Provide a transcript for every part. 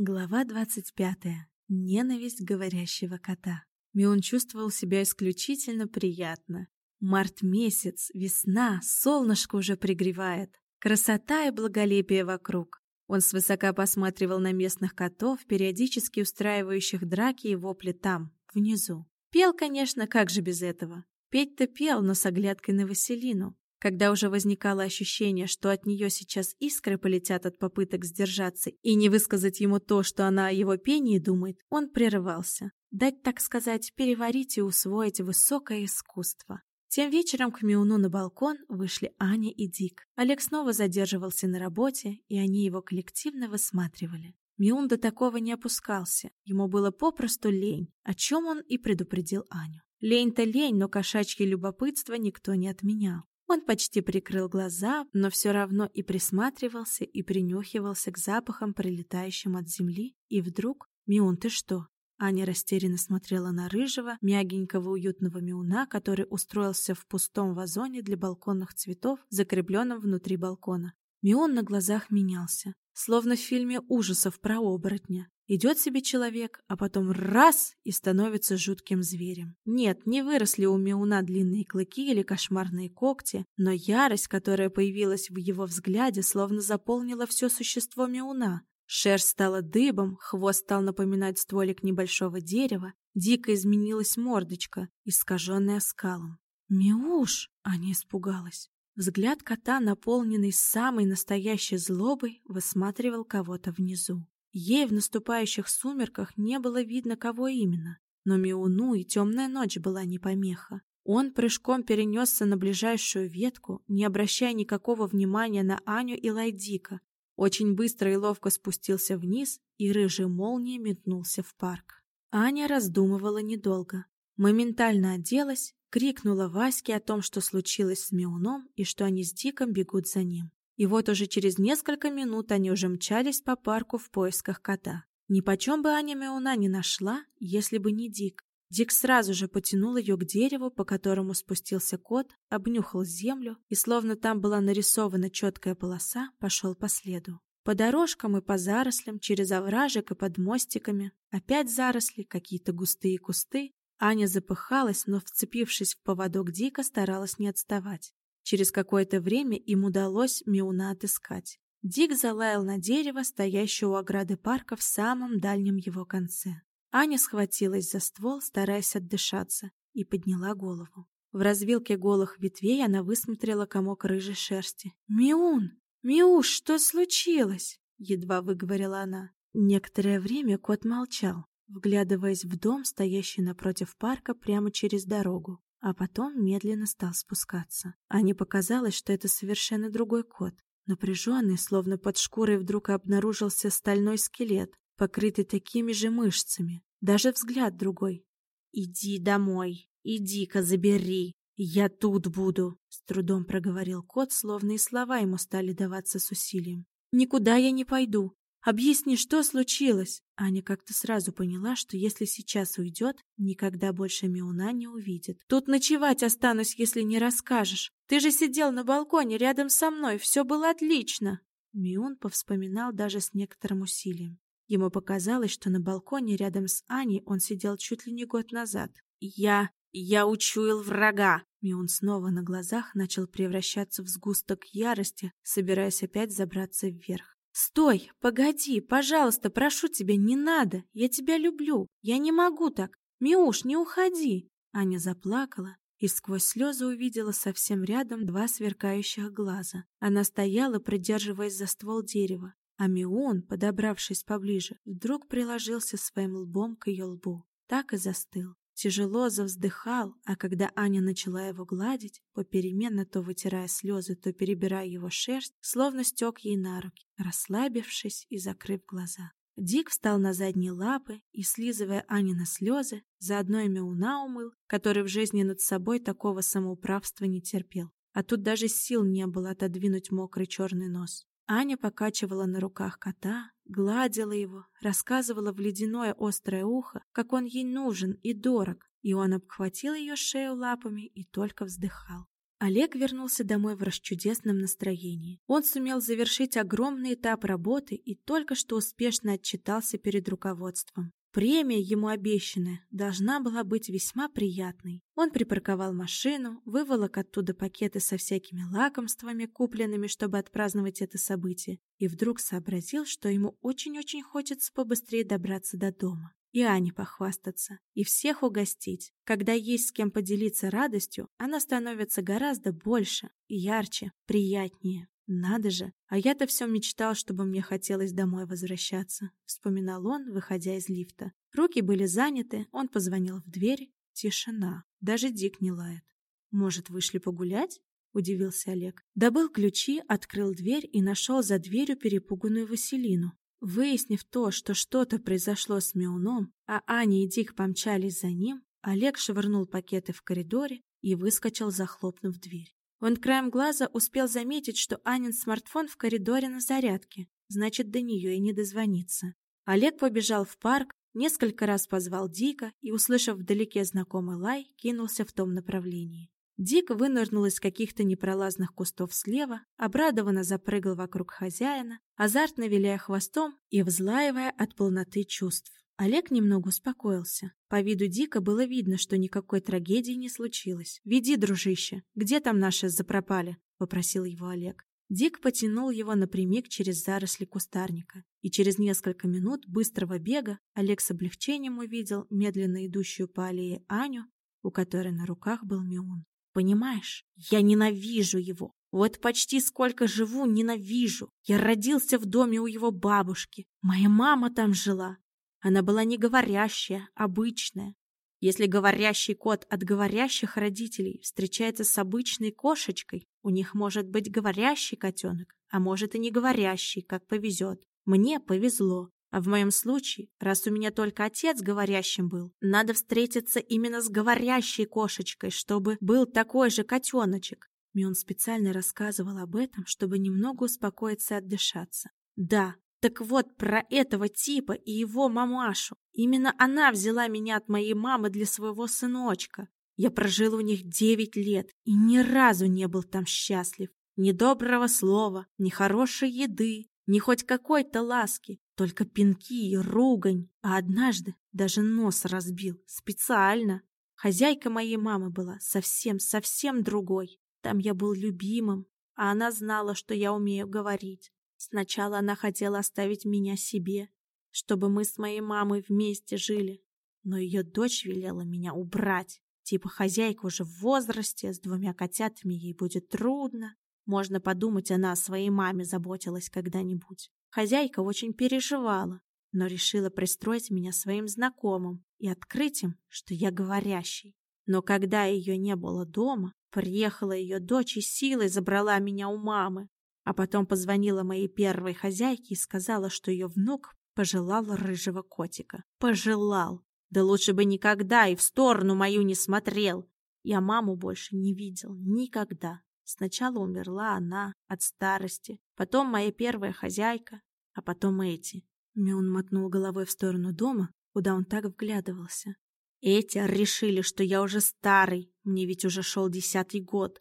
Глава двадцать пятая. Ненависть говорящего кота. Мион чувствовал себя исключительно приятно. Март месяц, весна, солнышко уже пригревает. Красота и благолепие вокруг. Он свысока посматривал на местных котов, периодически устраивающих драки и вопли там, внизу. Пел, конечно, как же без этого. Петь-то пел, но с оглядкой на Василину. Когда уже возникало ощущение, что от нее сейчас искры полетят от попыток сдержаться и не высказать ему то, что она о его пении думает, он прерывался. Дать, так сказать, переварить и усвоить высокое искусство. Тем вечером к Миуну на балкон вышли Аня и Дик. Олег снова задерживался на работе, и они его коллективно высматривали. Миун до такого не опускался, ему было попросту лень, о чем он и предупредил Аню. Лень-то лень, но кошачье любопытство никто не отменял. Он почти прикрыл глаза, но все равно и присматривался, и принюхивался к запахам, прилетающим от земли. И вдруг... «Миун, ты что?» Аня растерянно смотрела на рыжего, мягенького уютного миуна, который устроился в пустом вазоне для балконных цветов, закрепленном внутри балкона. Мион на глазах менялся, словно в фильме ужасов про оборотня. Идет себе человек, а потом раз и становится жутким зверем. Нет, не выросли у Миуна длинные клыки или кошмарные когти, но ярость, которая появилась в его взгляде, словно заполнила все существо Миуна. Шерсть стала дыбом, хвост стал напоминать стволик небольшого дерева, дико изменилась мордочка, искаженная скалом. «Миуш!» — Аня испугалась. Взгляд кота, наполненный самой настоящей злобой, высматривал кого-то внизу. Ей в наступающих сумерках не было видно, кого именно, но Миуну и темная ночь была не помеха. Он прыжком перенесся на ближайшую ветку, не обращая никакого внимания на Аню и Лайдика. Очень быстро и ловко спустился вниз, и рыжий молнией метнулся в парк. Аня раздумывала недолго. Моментально оделась, крикнула Ваське о том, что случилось с Миуном и что они с Диком бегут за ним. И вот уже через несколько минут они уже мчались по парку в поисках кота. Ни почем бы Аня Мяуна не нашла, если бы не Дик. Дик сразу же потянул ее к дереву, по которому спустился кот, обнюхал землю и, словно там была нарисована четкая полоса, пошел по следу. По дорожкам и по зарослям, через овражек и под мостиками. Опять заросли, какие-то густые кусты. Аня запыхалась, но, вцепившись в поводок Дика, старалась не отставать. Через какое-то время им удалось Миуна отыскать. Дик залаял на дерево, стоящее у ограды парка в самом дальнем его конце. Аня схватилась за ствол, стараясь отдышаться, и подняла голову. В развилке голых ветвей она высмотрела комок рыжей шерсти. «Миун! Миуш, что случилось?» — едва выговорила она. Некоторое время кот молчал, вглядываясь в дом, стоящий напротив парка прямо через дорогу а потом медленно стал спускаться. Ане показалось, что это совершенно другой кот. Напряженный, словно под шкурой вдруг обнаружился стальной скелет, покрытый такими же мышцами. Даже взгляд другой. «Иди домой, иди-ка забери, я тут буду», — с трудом проговорил кот, словно и слова ему стали даваться с усилием. «Никуда я не пойду. Объясни, что случилось?» Аня как-то сразу поняла, что если сейчас уйдет, никогда больше Миуна не увидит. «Тут ночевать останусь, если не расскажешь. Ты же сидел на балконе рядом со мной, все было отлично!» Миун повспоминал даже с некоторым усилием. Ему показалось, что на балконе рядом с Аней он сидел чуть ли не год назад. «Я... я учуял врага!» Миун снова на глазах начал превращаться в сгусток ярости, собираясь опять забраться вверх. «Стой! Погоди! Пожалуйста, прошу тебя, не надо! Я тебя люблю! Я не могу так! Миуш, не уходи!» Аня заплакала и сквозь слезы увидела совсем рядом два сверкающих глаза. Она стояла, придерживаясь за ствол дерева, а Мион, подобравшись поближе, вдруг приложился своим лбом к ее лбу. Так и застыл тяжело завздыхал, а когда Аня начала его гладить, попеременно то вытирая слезы, то перебирая его шерсть, словно стек ей на руки, расслабившись и закрыв глаза. Дик встал на задние лапы и, слизывая Анины слезы, заодно и Мяуна умыл, который в жизни над собой такого самоуправства не терпел. А тут даже сил не было отодвинуть мокрый черный нос. Аня покачивала на руках кота, гладила его, рассказывала в ледяное острое ухо, как он ей нужен и дорог, и он обхватил ее шею лапами и только вздыхал. Олег вернулся домой в расчудесном настроении. Он сумел завершить огромный этап работы и только что успешно отчитался перед руководством. Премия ему обещанная должна была быть весьма приятной. Он припарковал машину, выволок оттуда пакеты со всякими лакомствами, купленными, чтобы отпраздновать это событие, и вдруг сообразил, что ему очень-очень хочется побыстрее добраться до дома и Ане похвастаться, и всех угостить. Когда есть с кем поделиться радостью, она становится гораздо больше, ярче, приятнее. Надо же, а я-то все мечтал, чтобы мне хотелось домой возвращаться, вспоминал он, выходя из лифта. Руки были заняты, он позвонил в дверь. Тишина, даже Дик не лает. Может, вышли погулять? Удивился Олег. Добыл ключи, открыл дверь и нашел за дверью перепуганную Василину. Выяснив то, что что-то произошло с Меуном, а Аня и Дик помчались за ним, Олег швырнул пакеты в коридоре и выскочил, захлопнув дверь. Он краем глаза успел заметить, что Анин смартфон в коридоре на зарядке, значит, до нее и не дозвониться. Олег побежал в парк, несколько раз позвал Дика и, услышав вдалеке знакомый лай, кинулся в том направлении. Дик вынырнул из каких-то непролазных кустов слева, обрадованно запрыгал вокруг хозяина, азартно виляя хвостом и взлаивая от полноты чувств. Олег немного успокоился. По виду Дика было видно, что никакой трагедии не случилось. «Веди, дружище, где там наши запропали?» — попросил его Олег. Дик потянул его напрямик через заросли кустарника, и через несколько минут быстрого бега Олег с облегчением увидел медленно идущую по аллее Аню, у которой на руках был Миун. Понимаешь, я ненавижу его. Вот почти сколько живу, ненавижу. Я родился в доме у его бабушки. Моя мама там жила. Она была не говорящая, обычная. Если говорящий кот от говорящих родителей встречается с обычной кошечкой, у них может быть говорящий котенок, а может и не говорящий, как повезет. Мне повезло. А в моем случае, раз у меня только отец говорящим был, надо встретиться именно с говорящей кошечкой, чтобы был такой же котеночек. Мион специально рассказывал об этом, чтобы немного успокоиться и отдышаться. Да, так вот про этого типа и его мамашу. Именно она взяла меня от моей мамы для своего сыночка. Я прожил у них девять лет и ни разу не был там счастлив. Ни доброго слова, ни хорошей еды, ни хоть какой-то ласки. Только пинки и ругань. А однажды даже нос разбил. Специально. Хозяйка моей мамы была совсем-совсем другой. Там я был любимым, а она знала, что я умею говорить. Сначала она хотела оставить меня себе, чтобы мы с моей мамой вместе жили. Но ее дочь велела меня убрать. Типа хозяйка уже в возрасте, с двумя котятами ей будет трудно. Можно подумать, она о своей маме заботилась когда-нибудь. Хозяйка очень переживала, но решила пристроить меня своим знакомым и открыть им, что я говорящий. Но когда ее не было дома, приехала ее дочь и силой забрала меня у мамы, а потом позвонила моей первой хозяйке и сказала, что ее внук пожелал рыжего котика. Пожелал. Да лучше бы никогда и в сторону мою не смотрел. Я маму больше не видел никогда. Сначала умерла она от старости, потом моя первая хозяйка, а потом эти. Мюн мотнул головой в сторону дома, куда он так вглядывался. Эти решили, что я уже старый, мне ведь уже шел десятый год,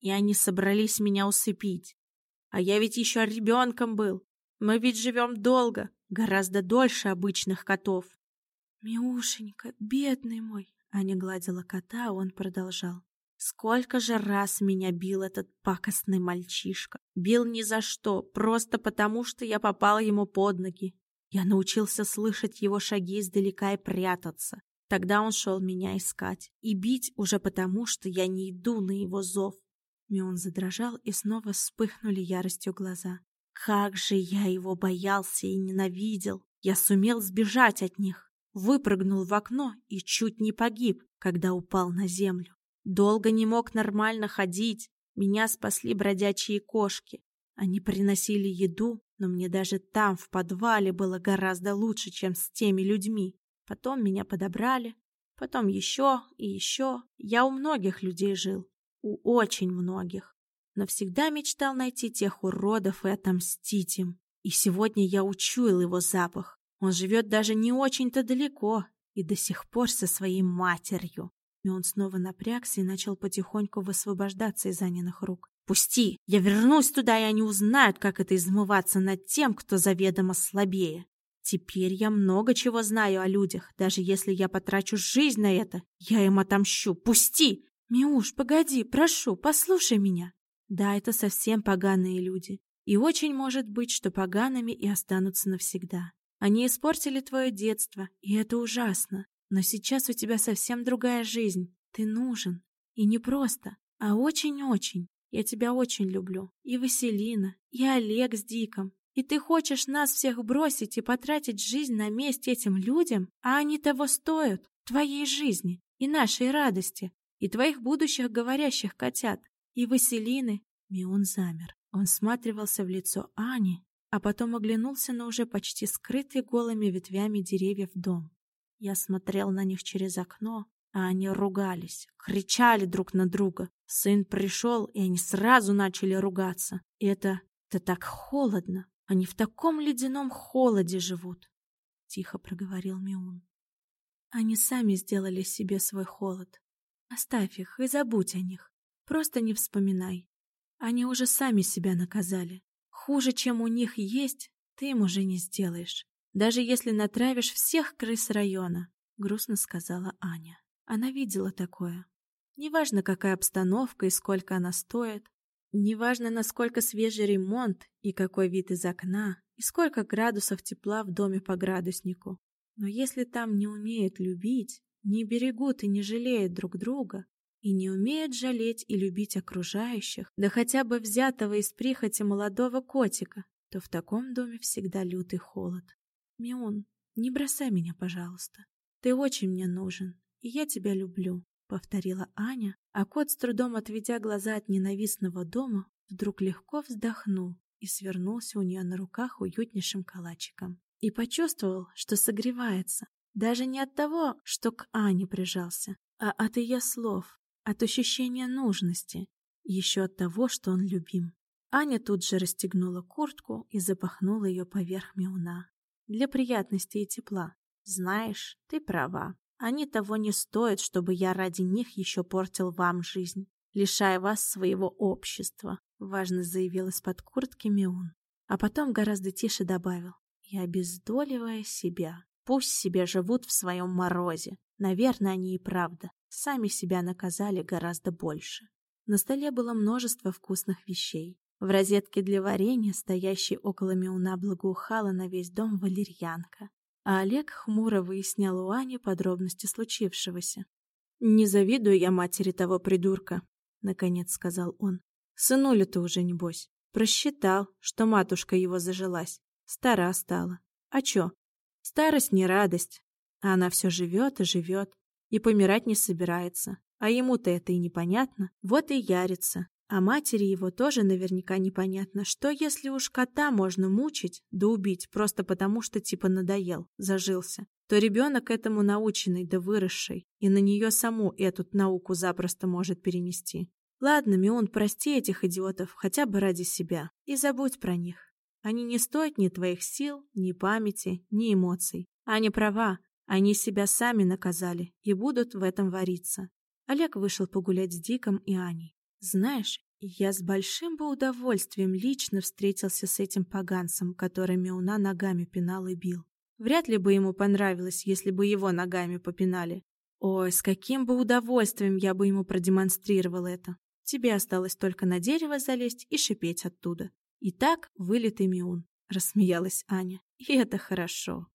и они собрались меня усыпить. А я ведь еще ребенком был. Мы ведь живем долго, гораздо дольше обычных котов. Миушенька, бедный мой, Аня гладила кота, а он продолжал. Сколько же раз меня бил этот пакостный мальчишка. Бил ни за что, просто потому, что я попал ему под ноги. Я научился слышать его шаги издалека и прятаться. Тогда он шел меня искать. И бить уже потому, что я не иду на его зов. Мион задрожал, и снова вспыхнули яростью глаза. Как же я его боялся и ненавидел! Я сумел сбежать от них. Выпрыгнул в окно и чуть не погиб, когда упал на землю. Долго не мог нормально ходить. Меня спасли бродячие кошки. Они приносили еду, но мне даже там, в подвале, было гораздо лучше, чем с теми людьми. Потом меня подобрали. Потом еще и еще. Я у многих людей жил. У очень многих. Но всегда мечтал найти тех уродов и отомстить им. И сегодня я учуял его запах. Он живет даже не очень-то далеко и до сих пор со своей матерью. И он снова напрягся и начал потихоньку высвобождаться из Аниных рук. «Пусти! Я вернусь туда, и они узнают, как это измываться над тем, кто заведомо слабее. Теперь я много чего знаю о людях. Даже если я потрачу жизнь на это, я им отомщу. Пусти!» «Миуш, погоди, прошу, послушай меня!» «Да, это совсем поганые люди. И очень может быть, что погаными и останутся навсегда. Они испортили твое детство, и это ужасно. Но сейчас у тебя совсем другая жизнь. Ты нужен. И не просто, а очень-очень. Я тебя очень люблю. И Василина, и Олег с Диком. И ты хочешь нас всех бросить и потратить жизнь на месть этим людям, а они того стоят, твоей жизни и нашей радости, и твоих будущих говорящих котят, и Василины. Мион замер. Он всматривался в лицо Ани, а потом оглянулся на уже почти скрытый голыми ветвями деревьев дом. Я смотрел на них через окно, а они ругались, кричали друг на друга. Сын пришел, и они сразу начали ругаться. Это... это так холодно. Они в таком ледяном холоде живут. Тихо проговорил Миун. Они сами сделали себе свой холод. Оставь их и забудь о них. Просто не вспоминай. Они уже сами себя наказали. Хуже, чем у них есть, ты им уже не сделаешь. Даже если натравишь всех крыс района, грустно сказала Аня. Она видела такое. Неважно, какая обстановка и сколько она стоит, неважно, насколько свежий ремонт и какой вид из окна, и сколько градусов тепла в доме по градуснику. Но если там не умеют любить, не берегут и не жалеют друг друга, и не умеют жалеть и любить окружающих, да хотя бы взятого из прихоти молодого котика, то в таком доме всегда лютый холод. Мион, не бросай меня, пожалуйста. Ты очень мне нужен, и я тебя люблю, повторила Аня, а кот, с трудом отведя глаза от ненавистного дома, вдруг легко вздохнул и свернулся у нее на руках уютнейшим калачиком. И почувствовал, что согревается, даже не от того, что к Ане прижался, а от ее слов, от ощущения нужности, еще от того, что он любим. Аня тут же расстегнула куртку и запахнула ее поверх мяуна. Для приятности и тепла. Знаешь, ты права. Они того не стоят, чтобы я ради них еще портил вам жизнь, лишая вас своего общества, важно заявил из-под куртки Миун. А потом гораздо тише добавил, и обездоливая себя. Пусть себе живут в своем морозе. Наверное, они и правда сами себя наказали гораздо больше. На столе было множество вкусных вещей. В розетке для варенья, стоящей около Миуна, благоухала на весь дом валерьянка. А Олег хмуро выяснял у Ани подробности случившегося. «Не завидую я матери того придурка», — наконец сказал он. «Сынуля-то уже, небось. Просчитал, что матушка его зажилась. Стара стала. А чё? Старость не радость. А она все живет и живет и помирать не собирается. А ему-то это и непонятно, вот и ярится. А матери его тоже наверняка непонятно, что если уж кота можно мучить, да убить, просто потому что типа надоел, зажился, то ребенок этому наученный да выросший, и на нее саму эту науку запросто может перенести. Ладно, Мион, прости этих идиотов, хотя бы ради себя, и забудь про них. Они не стоят ни твоих сил, ни памяти, ни эмоций. Аня права, они себя сами наказали и будут в этом вариться. Олег вышел погулять с Диком и Аней. Знаешь, я с большим бы удовольствием лично встретился с этим поганцем, который Меуна ногами пинал и бил. Вряд ли бы ему понравилось, если бы его ногами попинали. Ой, с каким бы удовольствием я бы ему продемонстрировал это. Тебе осталось только на дерево залезть и шипеть оттуда. И так вылитый Миун, рассмеялась Аня. И это хорошо.